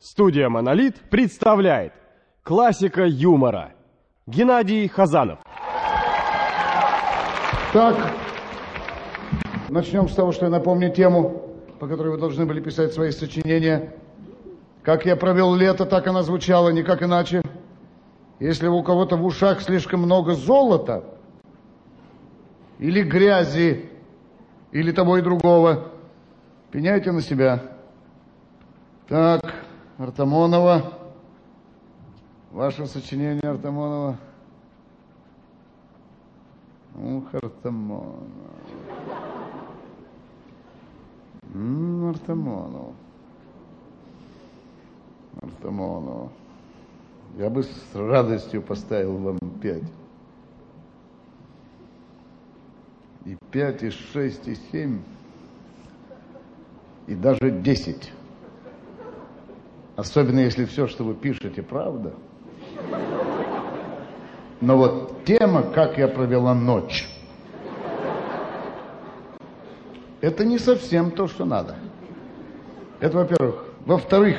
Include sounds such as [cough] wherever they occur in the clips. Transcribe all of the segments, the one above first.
Студия «Монолит» представляет классика юмора Геннадий Хазанов. Так, начнем с того, что я напомню тему, по которой вы должны были писать свои сочинения. Как я провел лето, так она звучала, никак иначе. Если у кого-то в ушах слишком много золота, или грязи, или того и другого, пеняйте на себя. Так, Артамонова. Ваше сочинение, Артамонова. Ух, Артамонова. М, Артамонова. Артамонова. Я бы с радостью поставил вам пять. И пять, и шесть, и семь, и даже десять. Особенно если все, что вы пишете, правда. Но вот тема «Как я провела ночь» это не совсем то, что надо. Это во-первых. Во-вторых,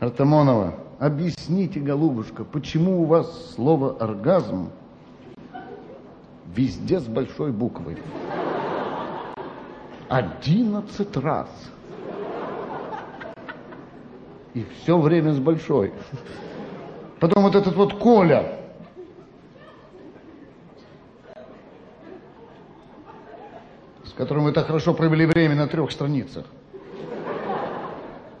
Артамонова, объясните, голубушка, почему у вас слово «оргазм» везде с большой буквы? Одиннадцать раз – и все время с большой. Потом вот этот вот Коля. С которым вы так хорошо провели время на трех страницах.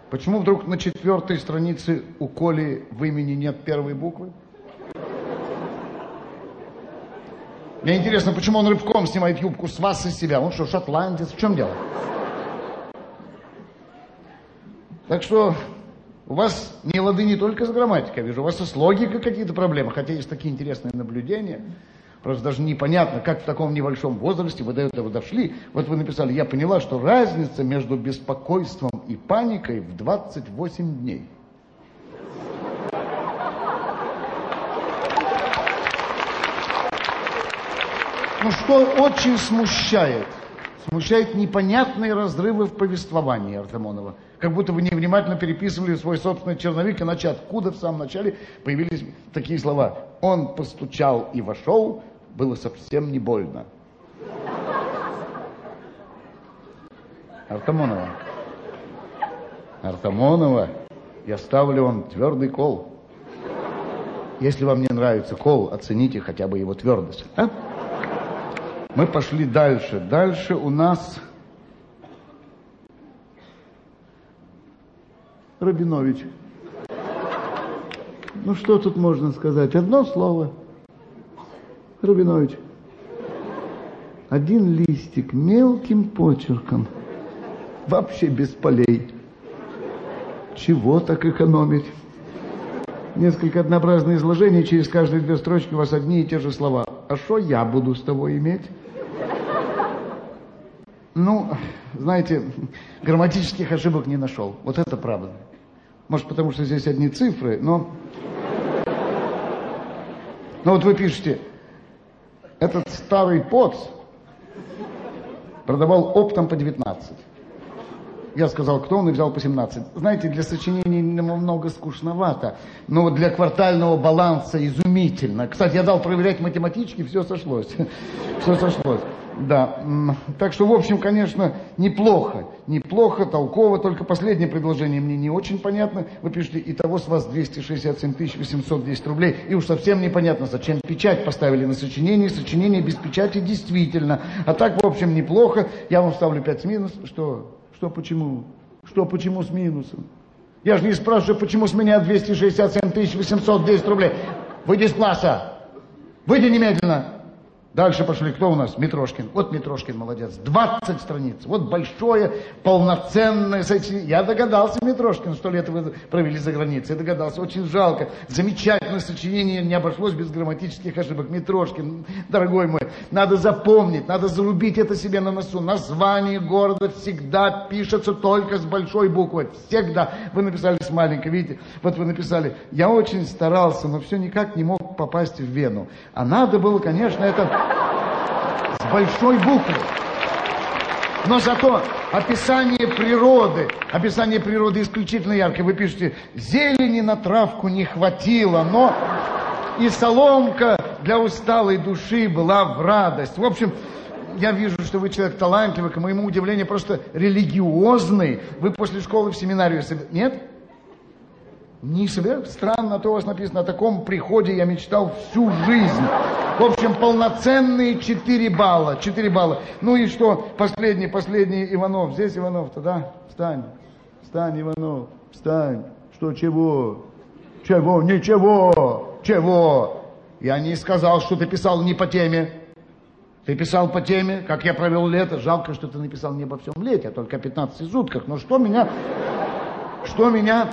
Почему вдруг на четвертой странице у Коли в имени нет первой буквы? Мне интересно, почему он рыбком снимает юбку с вас и себя? Он что, шотландец? В чем дело? Так что у вас не лады не только с грамматикой, вижу, у вас и с логикой какие-то проблемы, хотя есть такие интересные наблюдения. Просто даже непонятно, как в таком небольшом возрасте вы до этого дошли. Вот вы написали, я поняла, что разница между беспокойством и паникой в 28 дней. Ну что очень смущает – смущают непонятные разрывы в повествовании Артемонова. Как будто вы невнимательно переписывали свой собственный черновик, иначе откуда в самом начале появились такие слова. Он постучал и вошел, было совсем не больно. Артамонова. Артамонова, я ставлю вам твердый кол. Если вам не нравится кол, оцените хотя бы его твердость. А? Мы пошли дальше. Дальше у нас Рабинович. Ну что тут можно сказать? Одно слово. Рабинович. Один листик мелким почерком. Вообще без полей. Чего так экономить? Несколько однообразные изложения, через каждые две строчки у вас одни и те же слова. А что я буду с тобой иметь? Ну, знаете, грамматических ошибок не нашел. Вот это правда. Может, потому что здесь одни цифры, но... Но вот вы пишете, этот старый поц продавал оптом по 19. Я сказал, кто он, и взял по 17. Знаете, для сочинений немного скучновато, но для квартального баланса изумительно. Кстати, я дал проверять математически, все сошлось. [laughs] Все сошлось. Да, так что, в общем, конечно, неплохо, неплохо, толково, только последнее предложение мне не очень понятно. Вы пишете, и того с вас 267 810 рублей, и уж совсем непонятно, зачем печать поставили на сочинение, сочинение без печати действительно. А так, в общем, неплохо, я вам ставлю 5 с минус, что, что почему, что почему с минусом? Я же не спрашиваю, почему с меня 267 810 рублей. Выйди с класса, выйди немедленно. Дальше пошли, кто у нас? Митрошкин. Вот Митрошкин молодец. 20 страниц. Вот большое, полноценное сочинение. Я догадался, Митрошкин, что лето вы провели за границей. Я догадался. Очень жалко. Замечательное сочинение. Не обошлось без грамматических ошибок. Митрошкин, дорогой мой, надо запомнить, надо зарубить это себе на носу. Название города всегда пишется только с большой буквы. Всегда. Вы написали с маленькой, видите? Вот вы написали, я очень старался, но все никак не мог попасть в Вену. А надо было, конечно, это с большой буквы. Но зато описание природы, описание природы исключительно яркое. Вы пишете, зелени на травку не хватило, но и соломка для усталой души была в радость. В общем, я вижу, что вы человек талантливый, к моему удивлению, просто религиозный. Вы после школы в семинарию... Нет? Не собираетесь? Странно, то у вас написано, о таком приходе я мечтал всю жизнь. В общем, полноценные 4 балла. 4 балла. Ну и что? Последний, последний Иванов. Здесь Иванов-то, да? Встань. Встань, Иванов. Встань. Что, чего? Чего? Ничего. Чего? Я не сказал, что ты писал не по теме. Ты писал по теме, как я провел лето. Жалко, что ты написал не обо всем лете, а только о 15 сутках. Но что меня, что меня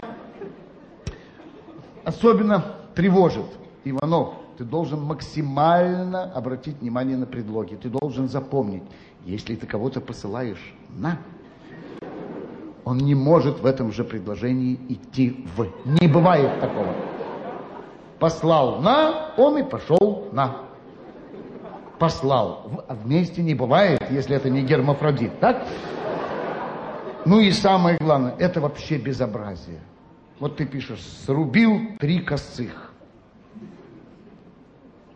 особенно тревожит, Иванов, ты должен максимально обратить внимание на предлоги. Ты должен запомнить, если ты кого-то посылаешь на, он не может в этом же предложении идти в. Не бывает такого. Послал на, он и пошел на. Послал. А вместе не бывает, если это не гермафродит, так? Ну и самое главное, это вообще безобразие. Вот ты пишешь, срубил три косых,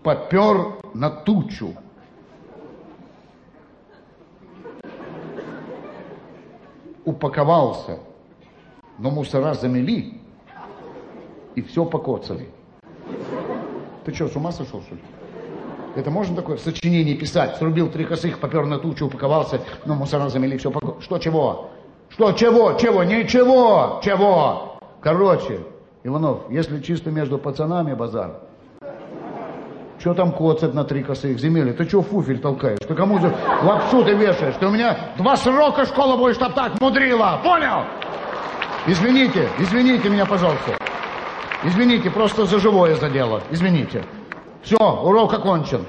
попер на тучу, упаковался, но мусора замели и все покоцали. Ты что, с ума сошел, что ли? Это можно такое в сочинении писать? Срубил три косых, попер на тучу, упаковался, но мусора замели, все покоцали. Что, чего? Что, чего, чего? Ничего, чего? Короче, Иванов, если чисто между пацанами базар, что там коцать на три косых земели? Ты что фуфель толкаешь? Ты кому же лапшу ты вешаешь? Ты у меня два срока школа будешь топтать, мудрила. Понял? Извините, извините меня, пожалуйста. Извините, просто за живое задело. Извините. Все, урок окончен.